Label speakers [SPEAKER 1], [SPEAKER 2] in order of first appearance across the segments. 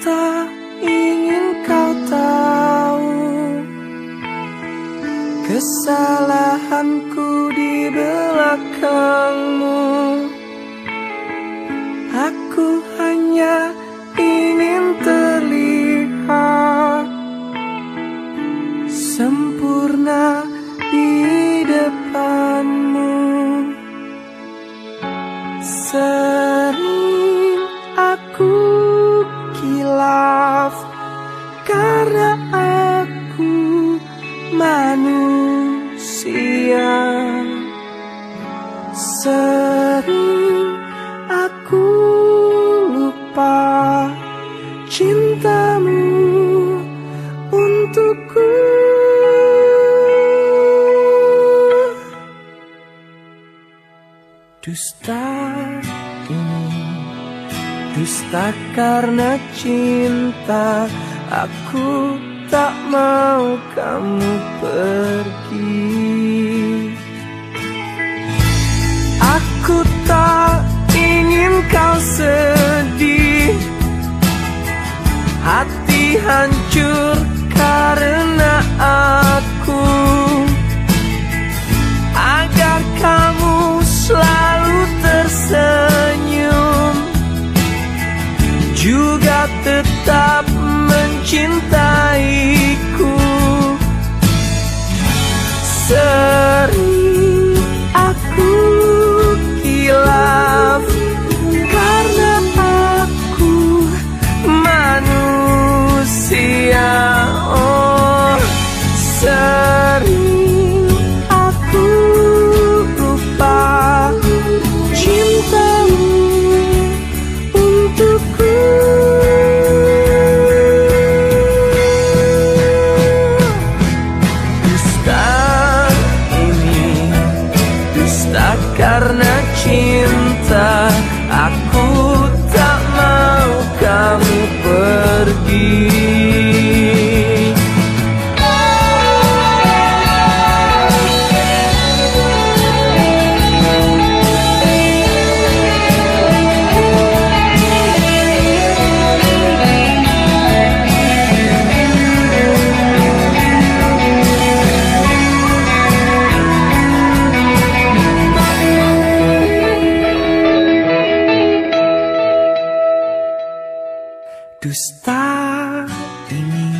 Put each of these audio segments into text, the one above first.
[SPEAKER 1] Tak ingin kau tahu Kesalahanku di belakangmu. Aku hanya ingin terlihat Sempurna di depanmu. Sering aku Sering aku lupa cintamu untukku. Dusta ini Dusta karena cinta. Aku tak mau kamu pergi Aku tak ingin kau sedih. Hati hancur karena aku. Agar kamu selalu tersenyum. Juga tetap mencintaiku. Sering Dusta Dusta ini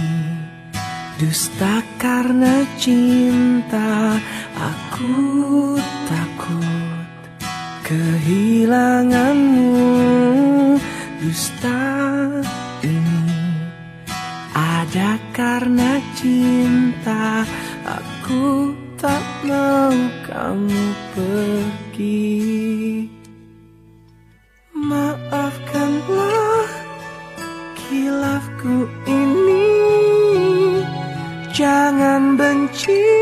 [SPEAKER 1] Dusta karena cinta. Aku takut kehilanganmu. Dusta ini Ada karena cinta. Aku tak mau kamu pergi kilafku ini. Jangan benci